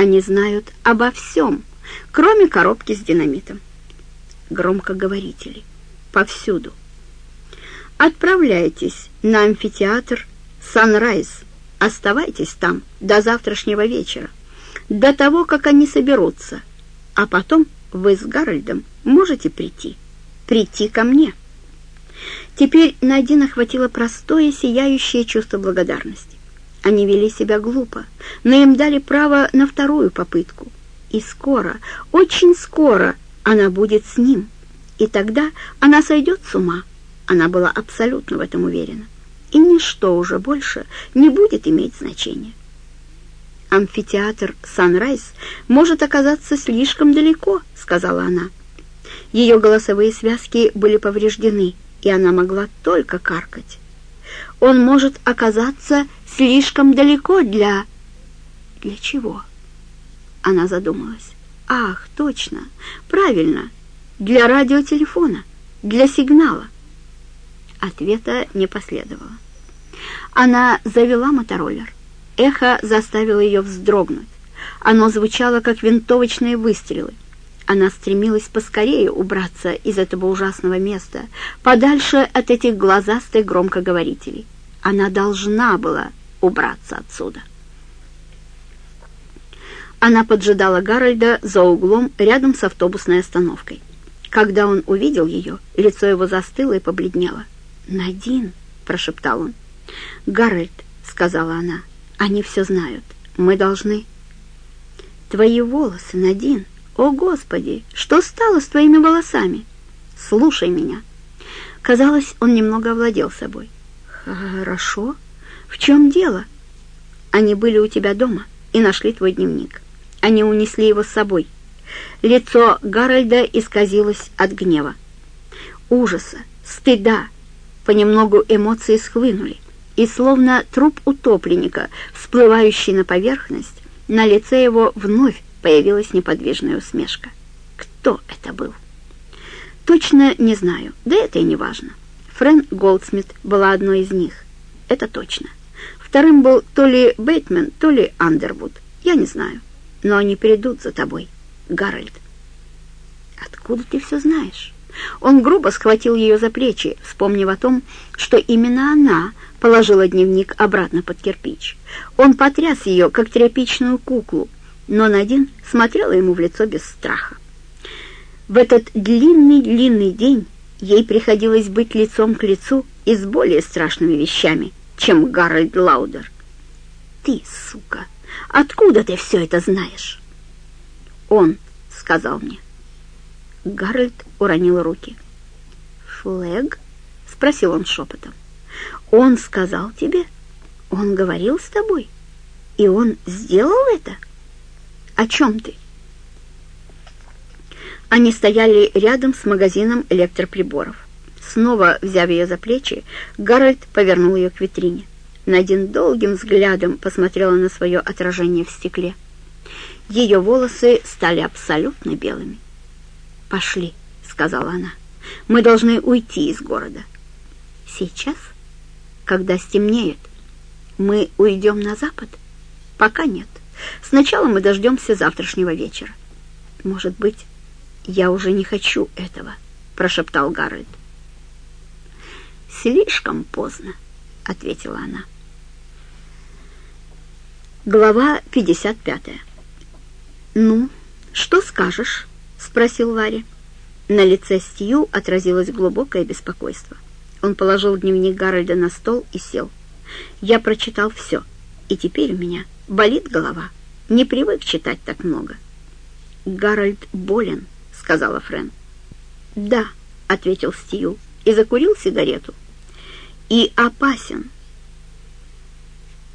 Они знают обо всем, кроме коробки с динамитом. Громкоговорители. Повсюду. Отправляйтесь на амфитеатр «Санрайз». Оставайтесь там до завтрашнего вечера, до того, как они соберутся, а потом вы с Гарольдом можете прийти, прийти ко мне». Теперь Надин охватило простое, сияющее чувство благодарности. Они вели себя глупо, но им дали право на вторую попытку. И скоро, очень скоро она будет с ним. И тогда она сойдет с ума. Она была абсолютно в этом уверена. И ничто уже больше не будет иметь значения. «Амфитеатр Санрайз может оказаться слишком далеко», — сказала она. Ее голосовые связки были повреждены, и она могла только каркать. «Он может оказаться слишком далеко для...» «Для чего?» Она задумалась. «Ах, точно, правильно, для радиотелефона, для сигнала». Ответа не последовало. Она завела мотороллер. Эхо заставило ее вздрогнуть. Оно звучало, как винтовочные выстрелы. Она стремилась поскорее убраться из этого ужасного места, подальше от этих глазастых громкоговорителей. Она должна была убраться отсюда. Она поджидала Гарольда за углом рядом с автобусной остановкой. Когда он увидел ее, лицо его застыло и побледнело. «Надин!» — прошептал он. «Гарольд!» — сказала она. «Они все знают. Мы должны...» «Твои волосы, Надин! О, Господи! Что стало с твоими волосами? Слушай меня!» Казалось, он немного овладел собой. «Хорошо. В чем дело?» «Они были у тебя дома и нашли твой дневник. Они унесли его с собой». Лицо Гарольда исказилось от гнева. Ужаса, стыда, понемногу эмоции схлынули, и словно труп утопленника, всплывающий на поверхность, на лице его вновь появилась неподвижная усмешка. Кто это был? Точно не знаю, да это и не важно. Френ Голдсмит была одной из них, это точно. Вторым был то ли Бейтмен, то ли Андервуд, я не знаю. Но они придут за тобой, Гарольд. Откуда ты все знаешь? Он грубо схватил ее за плечи, вспомнив о том, что именно она положила дневник обратно под кирпич. Он потряс ее, как тряпичную куклу, но Надин смотрела ему в лицо без страха. В этот длинный-длинный день ей приходилось быть лицом к лицу и с более страшными вещами, чем Гарольд Лаудер. «Ты, сука, откуда ты все это знаешь?» «Он сказал мне». Гарольд уронил руки. «Флэг?» — спросил он шепотом. «Он сказал тебе? Он говорил с тобой? И он сделал это? О чем ты?» Они стояли рядом с магазином электроприборов. Снова взяв ее за плечи, Гарольд повернул ее к витрине. Надин долгим взглядом посмотрела на свое отражение в стекле. Ее волосы стали абсолютно белыми. «Пошли», — сказала она. «Мы должны уйти из города». «Сейчас? Когда стемнеет? Мы уйдем на запад?» «Пока нет. Сначала мы дождемся завтрашнего вечера». «Может быть, я уже не хочу этого», — прошептал Гарольд. «Слишком поздно», — ответила она. Глава 55. «Ну, что скажешь?» — спросил Ларри. На лице Стью отразилось глубокое беспокойство. Он положил дневник Гарольда на стол и сел. «Я прочитал все, и теперь у меня болит голова. Не привык читать так много». «Гарольд болен», — сказала Френ. «Да», — ответил Стью и закурил сигарету. «И опасен».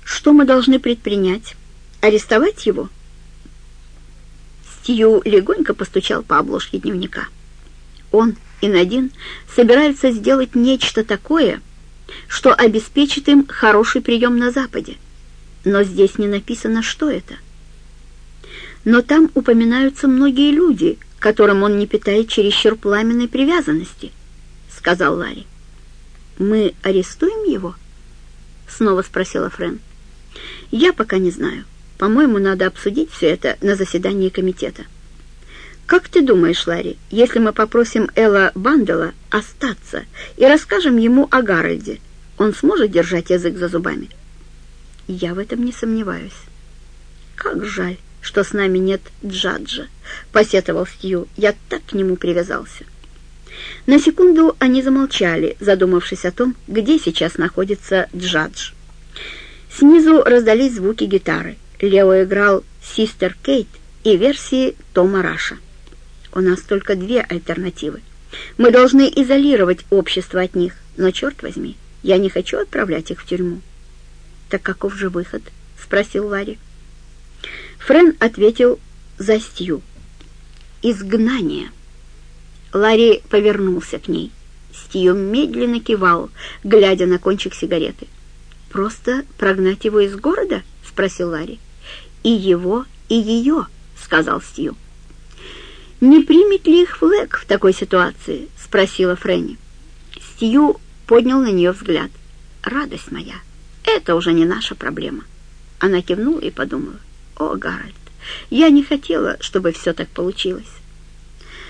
«Что мы должны предпринять? Арестовать его?» Стью легонько постучал по обложке дневника. Он и Надин собираются сделать нечто такое, что обеспечит им хороший прием на Западе. Но здесь не написано, что это. Но там упоминаются многие люди, которым он не питает чересчур пламенной привязанности, — сказал Ларри. «Мы арестуем его?» — снова спросила Френ. «Я пока не знаю. По-моему, надо обсудить все это на заседании комитета. Как ты думаешь, Ларри, если мы попросим Элла Бандела остаться и расскажем ему о Гарольде, он сможет держать язык за зубами? Я в этом не сомневаюсь. Как жаль, что с нами нет Джаджа, посетовал Стью. Я так к нему привязался. На секунду они замолчали, задумавшись о том, где сейчас находится Джадж. Снизу раздались звуки гитары. Лео играл «Систер Кейт» и версии Тома Раша. У нас только две альтернативы. Мы должны изолировать общество от них, но, черт возьми, я не хочу отправлять их в тюрьму. «Так каков же выход?» — спросил Ларри. Френ ответил за Стью. «Изгнание». Ларри повернулся к ней. Стью медленно кивал, глядя на кончик сигареты. «Просто прогнать его из города?» — спросил Ларри. «И его, и ее», — сказал Стью. «Не примет ли их Флэк в такой ситуации?» — спросила Фрэнни. Стью поднял на нее взгляд. «Радость моя, это уже не наша проблема». Она кивнула и подумала. «О, Гарольд, я не хотела, чтобы все так получилось.